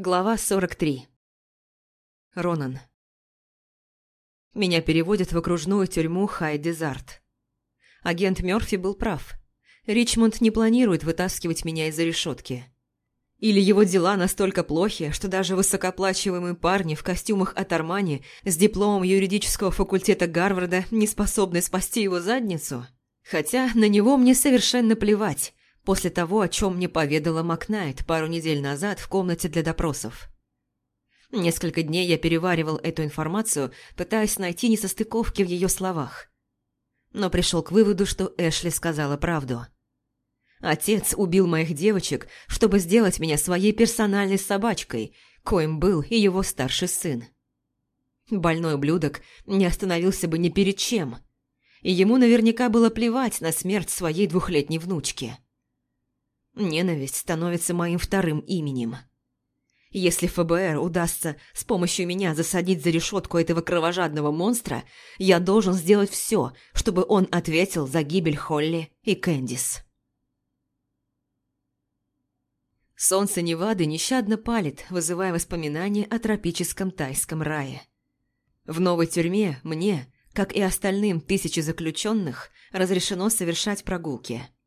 Глава 43 Ронан Меня переводят в окружную тюрьму Хай-Дезарт. Агент Мёрфи был прав. Ричмонд не планирует вытаскивать меня из-за решетки. Или его дела настолько плохи, что даже высокоплачиваемые парни в костюмах от Армани с дипломом юридического факультета Гарварда не способны спасти его задницу? Хотя на него мне совершенно плевать после того, о чем мне поведала Макнайт пару недель назад в комнате для допросов. Несколько дней я переваривал эту информацию, пытаясь найти несостыковки в ее словах. Но пришел к выводу, что Эшли сказала правду. Отец убил моих девочек, чтобы сделать меня своей персональной собачкой, коим был и его старший сын. Больной ублюдок не остановился бы ни перед чем, и ему наверняка было плевать на смерть своей двухлетней внучки. Ненависть становится моим вторым именем. Если ФБР удастся с помощью меня засадить за решетку этого кровожадного монстра, я должен сделать все, чтобы он ответил за гибель Холли и Кэндис. Солнце Невады нещадно палит, вызывая воспоминания о тропическом тайском рае. В новой тюрьме мне, как и остальным тысячи заключенных, разрешено совершать прогулки –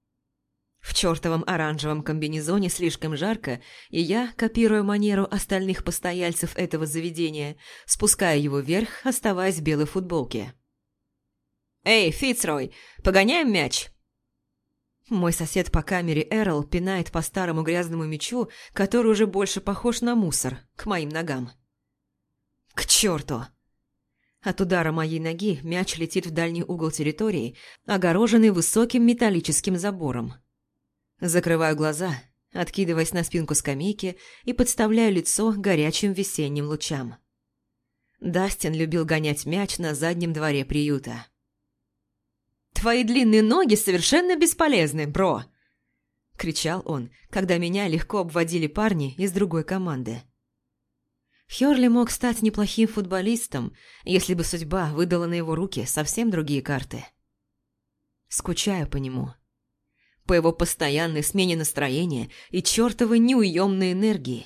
в чертовом оранжевом комбинезоне слишком жарко, и я, копируя манеру остальных постояльцев этого заведения, спускаю его вверх, оставаясь в белой футболке. «Эй, Фицрой, погоняем мяч!» Мой сосед по камере Эрл пинает по старому грязному мячу, который уже больше похож на мусор, к моим ногам. «К черту!» От удара моей ноги мяч летит в дальний угол территории, огороженный высоким металлическим забором. Закрываю глаза, откидываясь на спинку скамейки и подставляю лицо горячим весенним лучам. Дастин любил гонять мяч на заднем дворе приюта. «Твои длинные ноги совершенно бесполезны, бро!» – кричал он, когда меня легко обводили парни из другой команды. Хёрли мог стать неплохим футболистом, если бы судьба выдала на его руки совсем другие карты. Скучаю по нему по его постоянной смене настроения и чертовой неуемной энергии.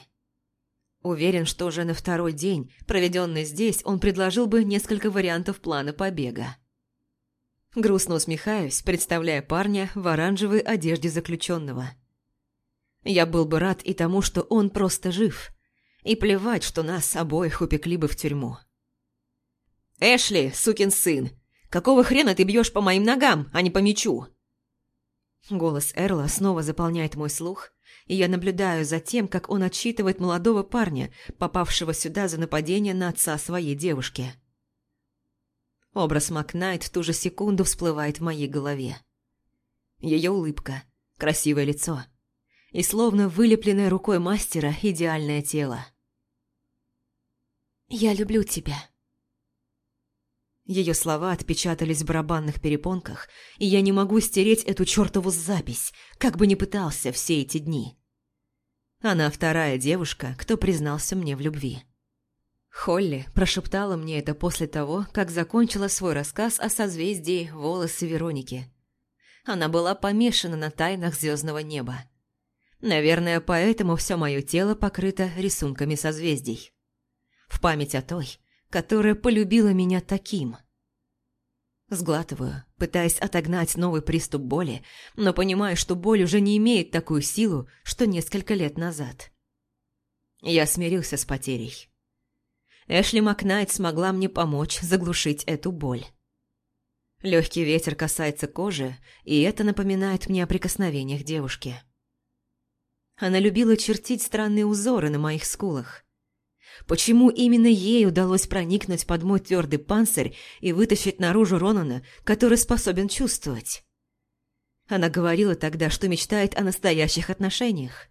Уверен, что уже на второй день, проведенный здесь, он предложил бы несколько вариантов плана побега. Грустно усмехаюсь, представляя парня в оранжевой одежде заключенного. Я был бы рад и тому, что он просто жив. И плевать, что нас обоих упекли бы в тюрьму. «Эшли, сукин сын, какого хрена ты бьешь по моим ногам, а не по мячу?» Голос Эрла снова заполняет мой слух, и я наблюдаю за тем, как он отчитывает молодого парня, попавшего сюда за нападение на отца своей девушки. Образ Макнайт в ту же секунду всплывает в моей голове. Ее улыбка, красивое лицо и словно вылепленное рукой мастера идеальное тело. «Я люблю тебя», ее слова отпечатались в барабанных перепонках, и я не могу стереть эту чертову запись, как бы ни пытался все эти дни. Она вторая девушка, кто признался мне в любви. Холли прошептала мне это после того, как закончила свой рассказ о созвездии волосы Вероники. Она была помешана на тайнах звездного неба. Наверное, поэтому все мое тело покрыто рисунками созвездий. В память о той, которая полюбила меня таким. Сглатываю, пытаясь отогнать новый приступ боли, но понимаю, что боль уже не имеет такую силу, что несколько лет назад. Я смирился с потерей. Эшли Макнайт смогла мне помочь заглушить эту боль. Легкий ветер касается кожи, и это напоминает мне о прикосновениях девушки. Она любила чертить странные узоры на моих скулах, Почему именно ей удалось проникнуть под мой твердый панцирь и вытащить наружу Ронана, который способен чувствовать? Она говорила тогда, что мечтает о настоящих отношениях.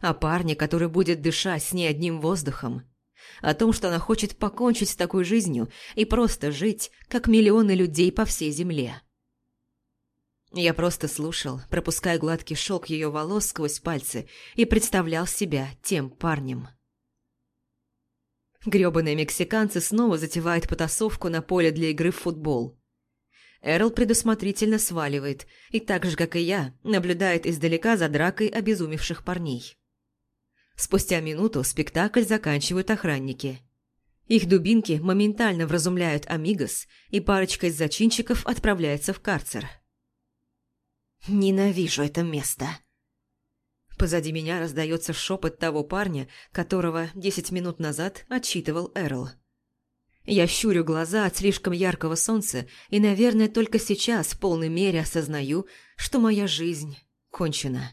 О парне, который будет дышать с ней одним воздухом. О том, что она хочет покончить с такой жизнью и просто жить, как миллионы людей по всей земле. Я просто слушал, пропуская гладкий шелк ее волос сквозь пальцы и представлял себя тем парнем. Грёбаные мексиканцы снова затевают потасовку на поле для игры в футбол. Эрл предусмотрительно сваливает и так же, как и я, наблюдает издалека за дракой обезумевших парней. Спустя минуту спектакль заканчивают охранники. Их дубинки моментально вразумляют Амигос, и парочка из зачинщиков отправляется в карцер. «Ненавижу это место!» Позади меня раздается шепот того парня, которого десять минут назад отчитывал Эрл. Я щурю глаза от слишком яркого солнца и, наверное, только сейчас в полной мере осознаю, что моя жизнь кончена.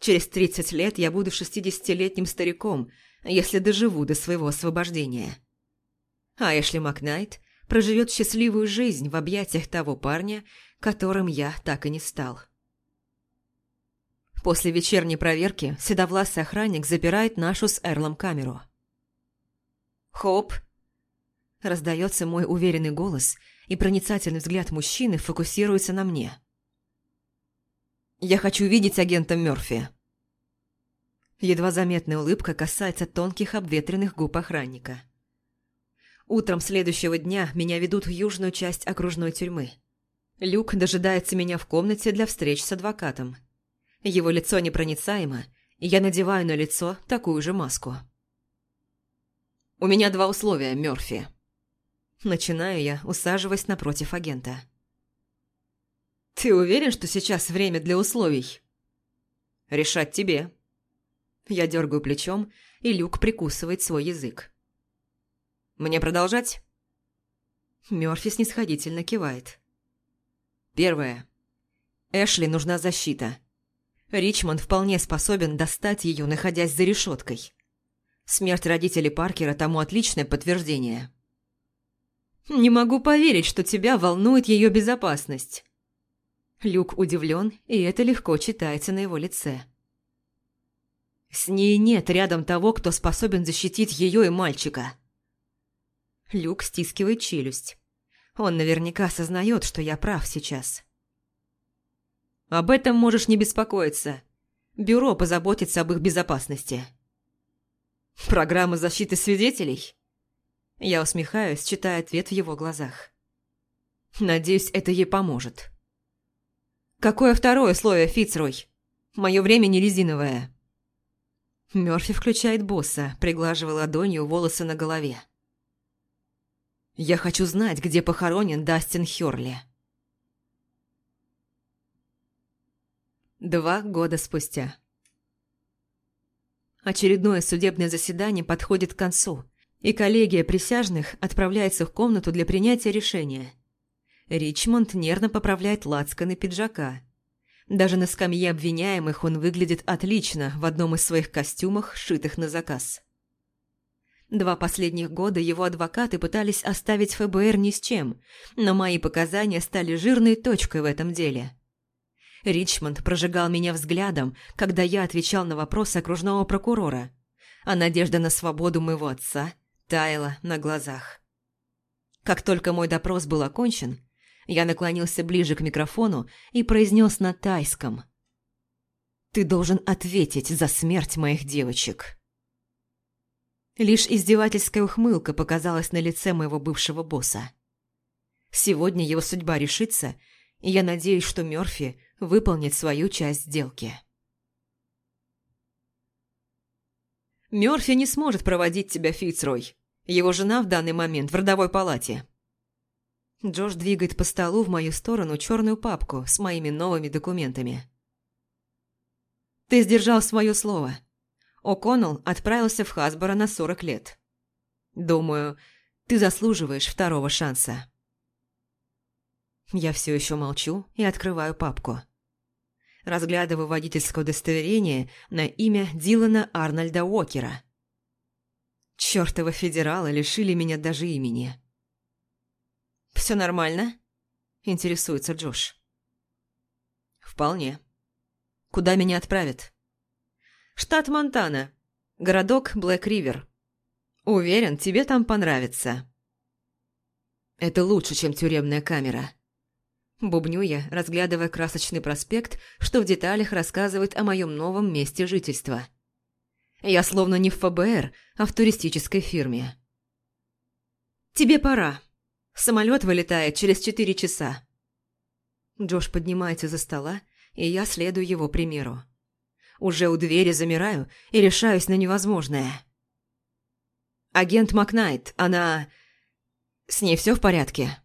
Через тридцать лет я буду шестидесятилетним стариком, если доживу до своего освобождения. А Эшли Макнайт проживет счастливую жизнь в объятиях того парня, которым я так и не стал. После вечерней проверки седовласый охранник запирает нашу с Эрлом камеру. «Хоп!» Раздается мой уверенный голос, и проницательный взгляд мужчины фокусируется на мне. «Я хочу видеть агента Мёрфи». Едва заметная улыбка касается тонких обветренных губ охранника. Утром следующего дня меня ведут в южную часть окружной тюрьмы. Люк дожидается меня в комнате для встреч с адвокатом. Его лицо непроницаемо, и я надеваю на лицо такую же маску. «У меня два условия, Мёрфи». Начинаю я, усаживаясь напротив агента. «Ты уверен, что сейчас время для условий?» «Решать тебе». Я дергаю плечом, и Люк прикусывает свой язык. «Мне продолжать?» Мёрфи снисходительно кивает. Первое. Эшли нужна защита. Ричмонд вполне способен достать ее, находясь за решеткой. Смерть родителей Паркера тому отличное подтверждение. «Не могу поверить, что тебя волнует ее безопасность». Люк удивлен, и это легко читается на его лице. «С ней нет рядом того, кто способен защитить ее и мальчика». Люк стискивает челюсть. Он наверняка осознает, что я прав сейчас. Об этом можешь не беспокоиться. Бюро позаботится об их безопасности. Программа защиты свидетелей? Я усмехаюсь, читая ответ в его глазах. Надеюсь, это ей поможет. Какое второе условие, Фицрой? Мое время не резиновое. Мёрфи включает босса, приглаживая ладонью волосы на голове. Я хочу знать, где похоронен Дастин Хёрли. Два года спустя. Очередное судебное заседание подходит к концу, и коллегия присяжных отправляется в комнату для принятия решения. Ричмонд нервно поправляет лацканы пиджака. Даже на скамье обвиняемых он выглядит отлично в одном из своих костюмах, шитых на заказ. Два последних года его адвокаты пытались оставить ФБР ни с чем, но мои показания стали жирной точкой в этом деле – Ричмонд прожигал меня взглядом, когда я отвечал на вопросы окружного прокурора, а надежда на свободу моего отца таяла на глазах. Как только мой допрос был окончен, я наклонился ближе к микрофону и произнес на тайском. «Ты должен ответить за смерть моих девочек». Лишь издевательская ухмылка показалась на лице моего бывшего босса. Сегодня его судьба решится, и я надеюсь, что Мёрфи выполнить свою часть сделки. Мёрфи не сможет проводить тебя, Фицрой. Его жена в данный момент в родовой палате. Джош двигает по столу в мою сторону черную папку с моими новыми документами. Ты сдержал свое слово. О'Коннелл отправился в Хасборо на 40 лет. Думаю, ты заслуживаешь второго шанса. Я все еще молчу и открываю папку разглядываю водительское удостоверение на имя Дилана Арнольда Уокера. Чёртовы федералы лишили меня даже имени. «Все нормально?» – интересуется Джош. «Вполне. Куда меня отправят?» «Штат Монтана. Городок Блэк-Ривер. Уверен, тебе там понравится». «Это лучше, чем тюремная камера», Бубню я, разглядывая красочный проспект, что в деталях рассказывает о моем новом месте жительства. Я словно не в ФБР, а в туристической фирме. «Тебе пора. Самолет вылетает через четыре часа». Джош поднимается за стола, и я следую его примеру. Уже у двери замираю и решаюсь на невозможное. «Агент Макнайт, она... С ней все в порядке?»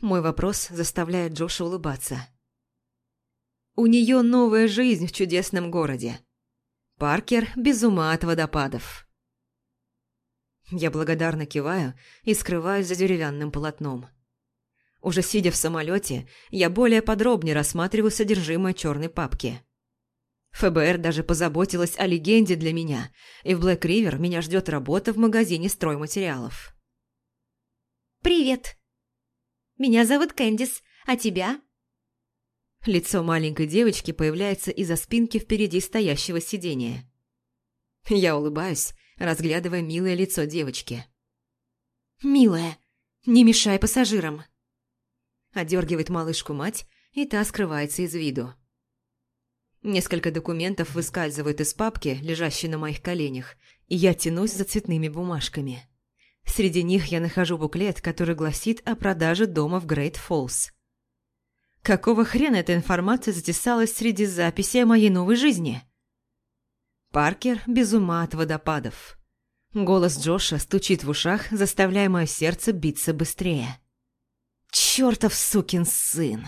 Мой вопрос заставляет Джоша улыбаться. У нее новая жизнь в чудесном городе. Паркер без ума от водопадов. Я благодарно киваю и скрываюсь за деревянным полотном. Уже сидя в самолете, я более подробнее рассматриваю содержимое черной папки. ФБР даже позаботилась о легенде для меня, и в Блэк Ривер меня ждет работа в магазине стройматериалов. «Привет. Меня зовут Кэндис, а тебя?» Лицо маленькой девочки появляется из-за спинки впереди стоящего сидения. Я улыбаюсь, разглядывая милое лицо девочки. «Милая, не мешай пассажирам!» Одергивает малышку мать, и та скрывается из виду. Несколько документов выскальзывают из папки, лежащей на моих коленях, и я тянусь за цветными бумажками. Среди них я нахожу буклет, который гласит о продаже дома в Грейт Фоллс. Какого хрена эта информация затесалась среди записей о моей новой жизни? Паркер без ума от водопадов. Голос Джоша стучит в ушах, заставляя мое сердце биться быстрее. «Чёртов сукин сын!»